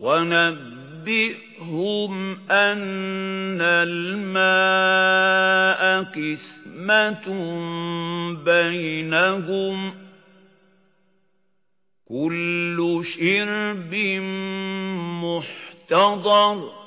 وَنَبِّئْهُمْ أَنَّ الْمَاءَ قِسْمَةٌ بَيْنَهُمْ كُلُّ شِرْبٍ مُحْتَضَرٍ